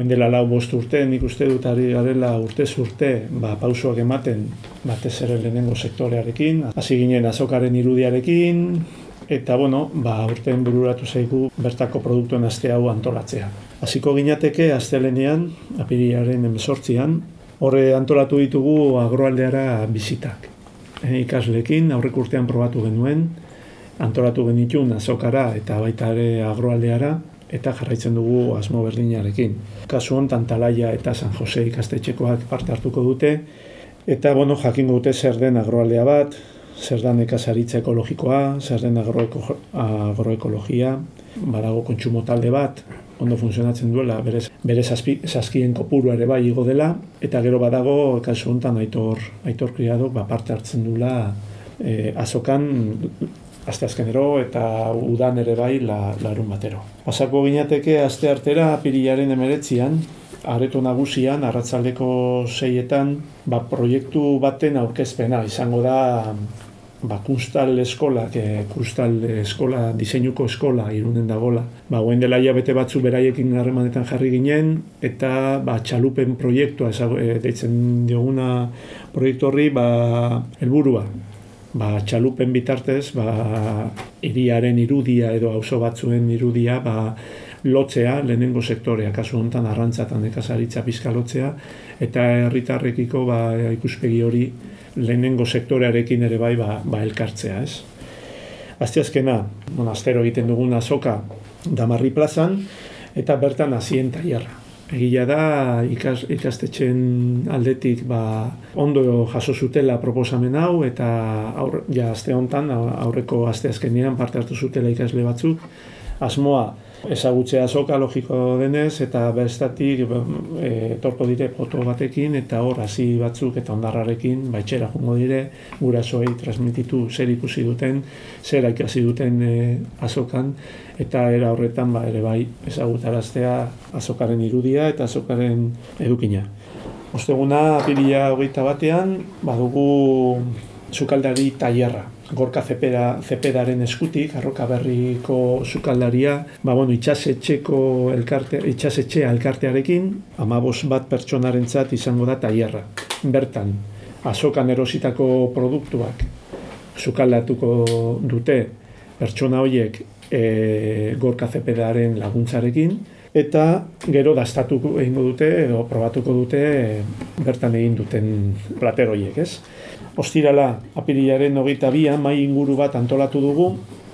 Oin dela lau bost urte, nik uste dut ari garela urte urte ba, pausoak ematen batez ere lehenengo sektorearekin, hasi ginen azokaren irudiarekin, eta bueno, ba, urtean bururatu zaigu bertako produktuen aste hau antolatzea. Hasiko ginateke astelenean, apiriaren emezortzian, horre antolatu ditugu agroaldeara bizitak. E, ikaslekin, aurrek urtean probatu genuen, antolatu genitun azokara eta baita ere agroaldeara, eta jarraitzen dugu asmo berdinarekin. Kasu honetan Talaia eta San Jose ikastetxekoak parte hartuko dute, eta bueno, jakingo dute zer den agroaldea bat, zer den ekazaritza ekologikoa, zer den agroeko, agroekologia, badago kontsumo talde bat, ondo funtzionatzen duela, bere, bere saskien kopuru ere bai igo dela, eta gero badago, kasu honetan aitor, aitor kriado, ba, parte hartzen duela, e, azokan aste azkenero eta udan ere bai la, larun batero. Pasako ginateke aste artera apirilaren emeretzian, areto nagusian, arratzaldeko seietan, ba, proiektu baten aurkezpena izango da ba, kustal eskola, que kustal eskola, diseinuko eskola, irunen dagola. Ba, guen dela bete batzu beraiekin harremanetan jarri ginen, eta ba, txalupen proiektua, e, deitzen dioguna proiektu horri, ba, helburua, ba, txalupen bitartez, ba, iriaren irudia edo auzo batzuen irudia, ba, lotzea, lehenengo sektorea, kasu honetan arrantzatan ekazaritza pizka lotzea, eta herritarrekiko ba, ikuspegi hori lehenengo sektorearekin ere bai ba, ba elkartzea, ez? Azteazkena, monastero egiten duguna azoka damarri plazan, eta bertan azien taiarra. Egia da ikas, ikastetxen aldetik ba, ondo jaso zutela proposamen hau eta aur, ja aste hontan aurreko aste azkenean parte hartu zutela ikasle batzuk. Asmoa ezagutzea soka logiko denez eta bestatik e, torko dire foto batekin eta hor hasi batzuk eta ondarrarekin baitxera jungo dire gurasoei transmititu zer ikusi duten zer ikasi duten e, azokan eta era horretan ba ere bai ezagutaraztea azokaren irudia eta azokaren edukina. Osteguna apirila hogeita batean badugu sukaldari tailerra gorka zepeda, zepedaren eskutik, arroka berriko zukaldaria, ba, bueno, itxasetxeko elkarte, itxasetxea elkartearekin, amabos bat pertsonaren izango da tailerra. Bertan, azokan erositako produktuak zukaldatuko dute pertsona horiek e, gorka zepedaren laguntzarekin, eta gero dastatuko egingo dute edo probatuko dute bertan egin duten plateroiek, ez? Ostirala, apirilaren hogeita bia, mai inguru bat antolatu dugu,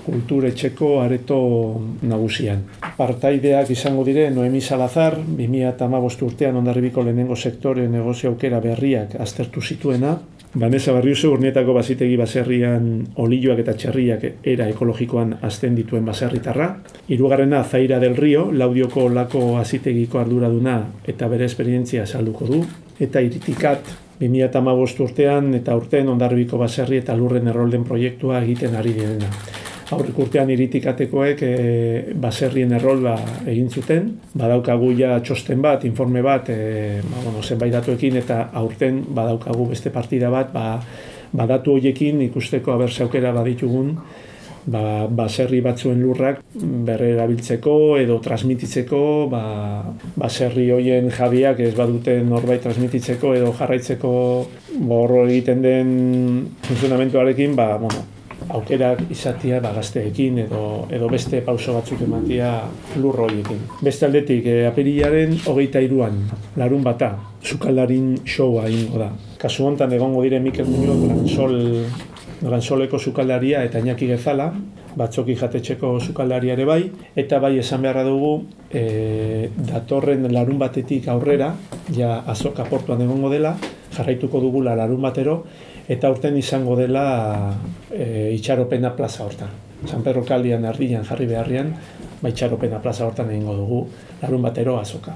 kulturetxeko areto nagusian. Partaideak izango dire, Noemi Salazar, 2008 urtean ondarribiko lehenengo sektore negozio aukera berriak aztertu zituena, Vanessa Barriuso urnietako bazitegi baserrian olioak eta txerriak era ekologikoan azten dituen baserritarra. Hirugarrena Zaira del Rio, laudioko lako azitegiko arduraduna eta bere esperientzia salduko du. Eta iritikat 2008 urtean eta urtean ondarbiko baserri eta lurren errolden proiektua egiten ari direna. Aurrik urtean iritikatekoek e, baserrien errolda egin zuten, badaukagu ja txosten bat, informe bat, e, ba, bueno, zenbait datuekin eta aurten badaukagu beste partida bat, ba, badatu hoiekin ikusteko abertzaukera baditugun, ba, baserri batzuen lurrak berre erabiltzeko edo transmititzeko ba, baserri hoien jabiak ez badute norbait transmititzeko edo jarraitzeko borro egiten den funtzionamentuarekin ba, bueno, aukerak izatia ba, gazteekin edo, edo beste pauso batzuk ematia lurro horiekin. Beste aldetik, e, apirilaren hogeita iruan, larun bata, zukaldarin showa ingo da. Kasu honetan egongo dire Mikel Muñoz, Sol Noransoleko sukaldaria eta Iñaki Gezala, batzoki jatetxeko sukaldaria ere bai, eta bai esan beharra dugu e, datorren larun batetik aurrera, ja azoka portuan egongo dela, jarraituko dugula larun batero, eta urten izango dela e, itxaropena plaza hortan. San Pedro Kaldian erdian jarri beharrian, ba itxaropena plaza hortan egingo dugu larun batero azoka.